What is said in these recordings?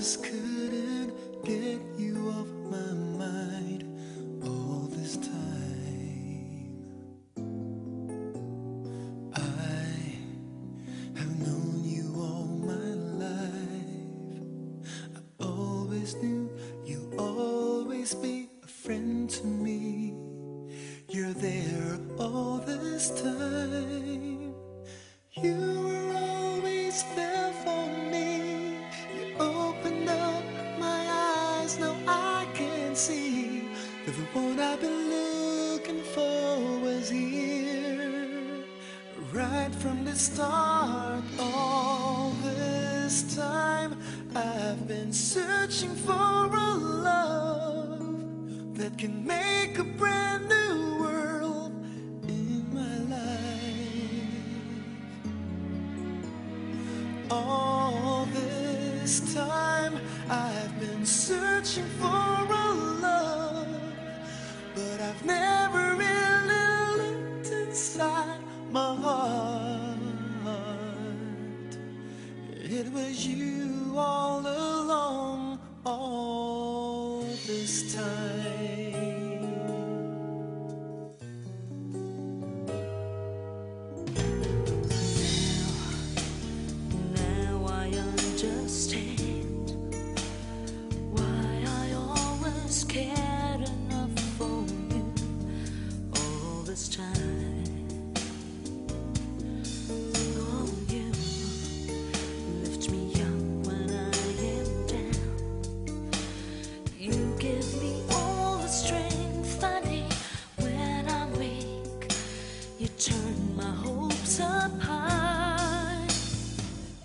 just couldn't get you off my mind all this time. I have known you all my life. I always knew you'll always be. From the start, all this time, I've been searching for a love that can make a brand new world in my life. All this time I've been searching for a time. You turn my hopes up high.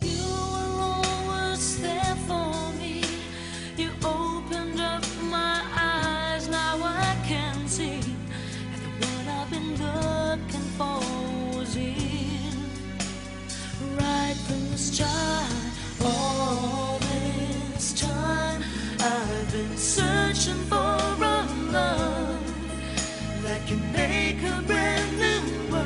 You were always there for me. You opened up my eyes. Now I can see that the one I've been looking for was here. Right from the start, all this time, I've been searching for a love that can make a brand new